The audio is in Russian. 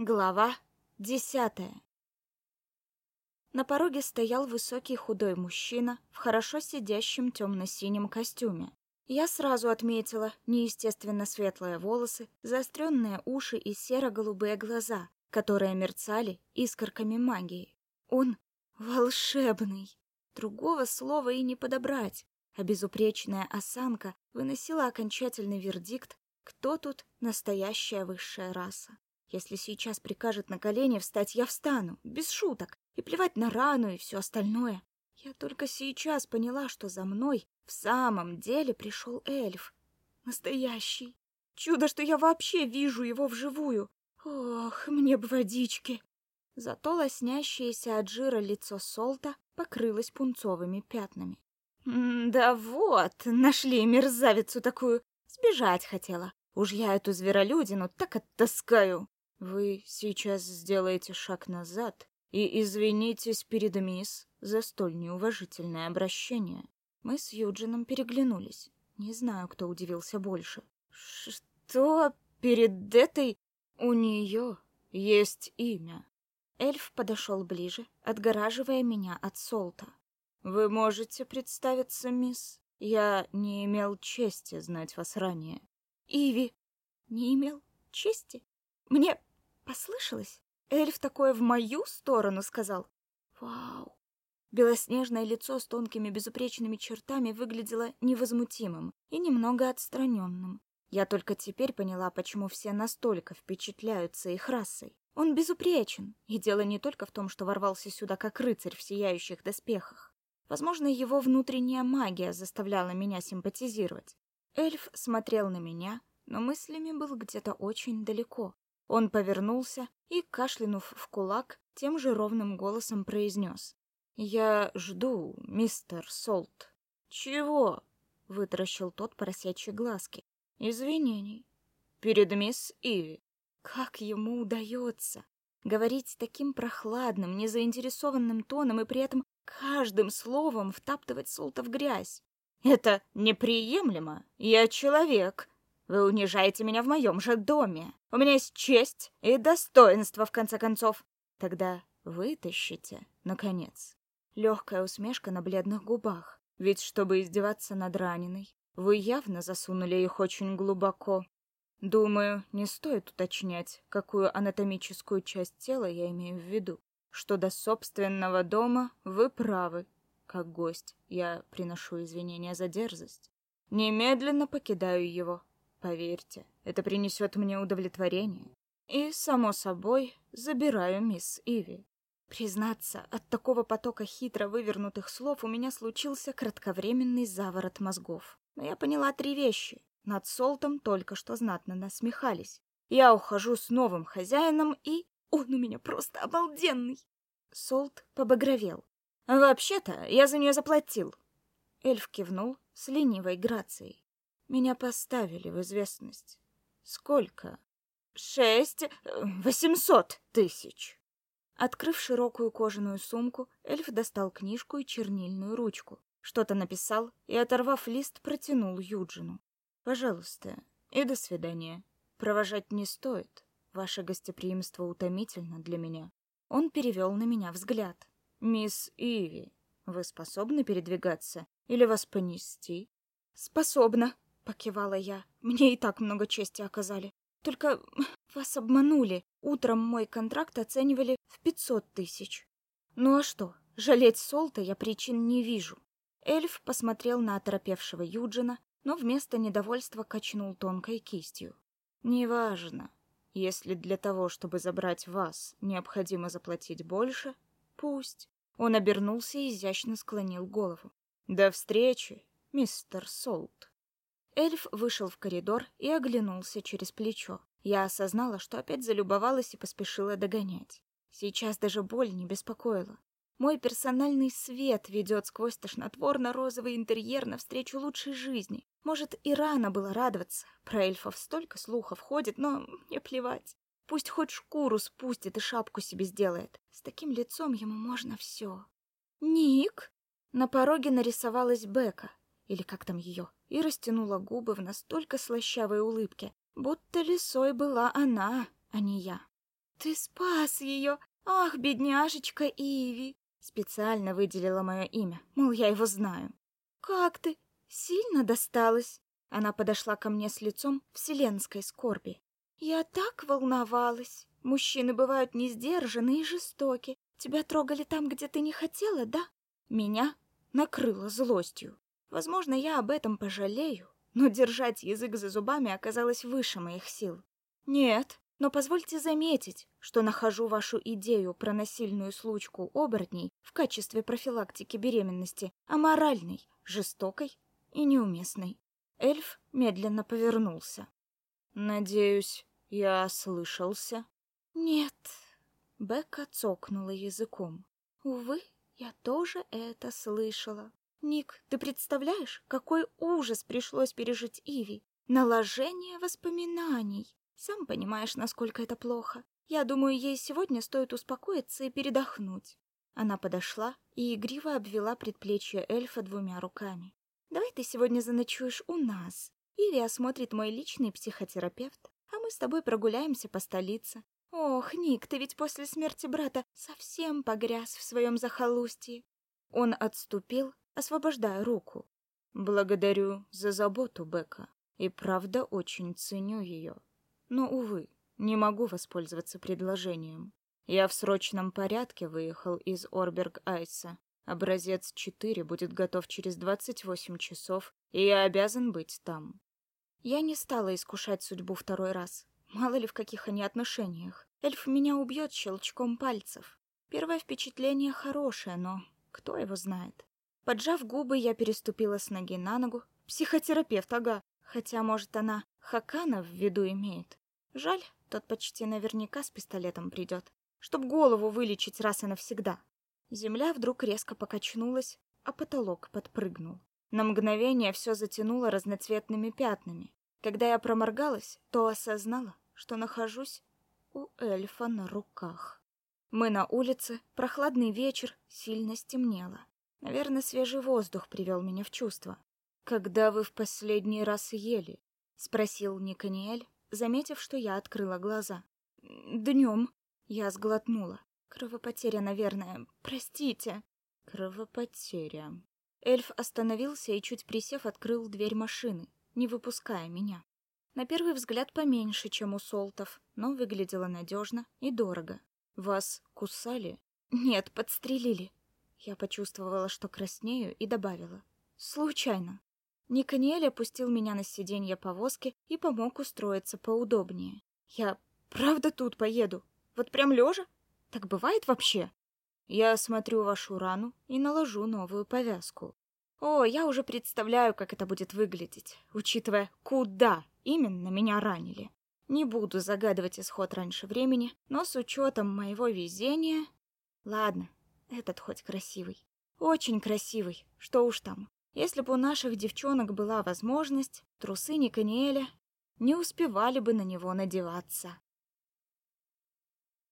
Глава десятая На пороге стоял высокий худой мужчина в хорошо сидящем темно-синем костюме. Я сразу отметила неестественно светлые волосы, заостренные уши и серо-голубые глаза, которые мерцали искорками магии. Он волшебный. Другого слова и не подобрать. А безупречная осанка выносила окончательный вердикт, кто тут настоящая высшая раса. Если сейчас прикажет на колени встать, я встану, без шуток, и плевать на рану и все остальное. Я только сейчас поняла, что за мной в самом деле пришел эльф. Настоящий. Чудо, что я вообще вижу его вживую. Ох, мне бы водички. Зато лоснящееся от жира лицо Солта покрылось пунцовыми пятнами. «Да вот, нашли мерзавицу такую. Сбежать хотела. Уж я эту зверолюдину так оттаскаю. Вы сейчас сделаете шаг назад и извинитесь перед мисс за столь неуважительное обращение. Мы с Юджином переглянулись. Не знаю, кто удивился больше. Что перед этой у нее есть имя? Эльф подошел ближе, отгораживая меня от Солта. Вы можете представиться, мисс? Я не имел чести знать вас ранее. Иви не имел чести? Мне Послышалось? Эльф такое в мою сторону сказал. Вау. Белоснежное лицо с тонкими безупречными чертами выглядело невозмутимым и немного отстраненным. Я только теперь поняла, почему все настолько впечатляются их расой. Он безупречен, и дело не только в том, что ворвался сюда как рыцарь в сияющих доспехах. Возможно, его внутренняя магия заставляла меня симпатизировать. Эльф смотрел на меня, но мыслями был где-то очень далеко. Он повернулся и, кашлянув в кулак, тем же ровным голосом произнес. «Я жду, мистер Солт». «Чего?» — вытаращил тот поросячьи глазки. «Извинений. Перед мисс Иви». Как ему удается говорить таким прохладным, незаинтересованным тоном и при этом каждым словом втаптывать Солта в грязь? «Это неприемлемо. Я человек, вы унижаете меня в моем же доме. У меня есть честь и достоинство, в конце концов. Тогда вытащите, наконец. Легкая усмешка на бледных губах. Ведь, чтобы издеваться над раненой, вы явно засунули их очень глубоко. Думаю, не стоит уточнять, какую анатомическую часть тела я имею в виду. Что до собственного дома вы правы. Как гость я приношу извинения за дерзость. Немедленно покидаю его. Поверьте, это принесет мне удовлетворение. И, само собой, забираю мисс Иви. Признаться, от такого потока хитро вывернутых слов у меня случился кратковременный заворот мозгов. Но я поняла три вещи. Над Солтом только что знатно насмехались. Я ухожу с новым хозяином, и он у меня просто обалденный. Солт побагровел. «Вообще-то, я за нее заплатил». Эльф кивнул с ленивой грацией. Меня поставили в известность. Сколько? Шесть... Э, восемьсот тысяч. Открыв широкую кожаную сумку, эльф достал книжку и чернильную ручку. Что-то написал и, оторвав лист, протянул Юджину. «Пожалуйста, и до свидания. Провожать не стоит. Ваше гостеприимство утомительно для меня». Он перевел на меня взгляд. «Мисс Иви, вы способны передвигаться? Или вас понести?» «Способна», Покивала я. Мне и так много чести оказали. Только вас обманули. Утром мой контракт оценивали в пятьсот тысяч. Ну а что, жалеть Солта я причин не вижу. Эльф посмотрел на оторопевшего Юджина, но вместо недовольства качнул тонкой кистью. «Неважно. Если для того, чтобы забрать вас, необходимо заплатить больше, пусть». Он обернулся и изящно склонил голову. «До встречи, мистер Солт». Эльф вышел в коридор и оглянулся через плечо. Я осознала, что опять залюбовалась и поспешила догонять. Сейчас даже боль не беспокоила. Мой персональный свет ведет сквозь тошнотворно-розовый интерьер навстречу лучшей жизни. Может, и рано было радоваться. Про эльфов столько слухов ходит, но мне плевать. Пусть хоть шкуру спустит и шапку себе сделает. С таким лицом ему можно все. «Ник!» На пороге нарисовалась Бека, или как там ее, и растянула губы в настолько слащавой улыбке, будто лисой была она, а не я. Ты спас ее! Ах, бедняжечка Иви!» Специально выделила мое имя, мол, я его знаю. «Как ты? Сильно досталось?» Она подошла ко мне с лицом вселенской скорби. «Я так волновалась. Мужчины бывают несдержанные и жестоки. Тебя трогали там, где ты не хотела, да?» Меня накрыло злостью. Возможно, я об этом пожалею, но держать язык за зубами оказалось выше моих сил. «Нет, но позвольте заметить, что нахожу вашу идею про насильную случку оборотней в качестве профилактики беременности аморальной, жестокой и неуместной. Эльф медленно повернулся. «Надеюсь, я ослышался?» «Нет». Бекка цокнула языком. «Увы, я тоже это слышала. Ник, ты представляешь, какой ужас пришлось пережить Иви? Наложение воспоминаний. Сам понимаешь, насколько это плохо. Я думаю, ей сегодня стоит успокоиться и передохнуть». Она подошла и игриво обвела предплечье эльфа двумя руками. Давай ты сегодня заночуешь у нас. Иви осмотрит мой личный психотерапевт, а мы с тобой прогуляемся по столице. Ох, Ник, ты ведь после смерти брата совсем погряз в своем захолустье. Он отступил, освобождая руку. Благодарю за заботу, Бека, и правда очень ценю ее. Но, увы, не могу воспользоваться предложением. Я в срочном порядке выехал из Орберг-Айса Образец 4 будет готов через 28 часов, и я обязан быть там. Я не стала искушать судьбу второй раз. Мало ли в каких они отношениях. Эльф меня убьет щелчком пальцев. Первое впечатление хорошее, но кто его знает. Поджав губы, я переступила с ноги на ногу. Психотерапевт, ага. Хотя, может, она Хакана в виду имеет. Жаль, тот почти наверняка с пистолетом придет. Чтоб голову вылечить раз и навсегда. Земля вдруг резко покачнулась, а потолок подпрыгнул. На мгновение все затянуло разноцветными пятнами. Когда я проморгалась, то осознала, что нахожусь у эльфа на руках. Мы на улице, прохладный вечер, сильно стемнело. Наверное, свежий воздух привел меня в чувство. «Когда вы в последний раз ели?» — спросил Никаниэль, заметив, что я открыла глаза. «Днем». Я сглотнула. Кровопотеря, наверное. Простите. Кровопотеря. Эльф остановился и, чуть присев, открыл дверь машины, не выпуская меня. На первый взгляд поменьше, чем у солтов, но выглядело надежно и дорого. Вас кусали? Нет, подстрелили. Я почувствовала, что краснею, и добавила. Случайно. Никаниэль опустил меня на сиденье повозки и помог устроиться поудобнее. Я правда тут поеду? Вот прям лежа? Так бывает вообще? Я осмотрю вашу рану и наложу новую повязку. О, я уже представляю, как это будет выглядеть, учитывая, куда именно меня ранили. Не буду загадывать исход раньше времени, но с учетом моего везения... Ладно, этот хоть красивый. Очень красивый, что уж там. Если бы у наших девчонок была возможность, трусы Никаниэля не успевали бы на него надеваться.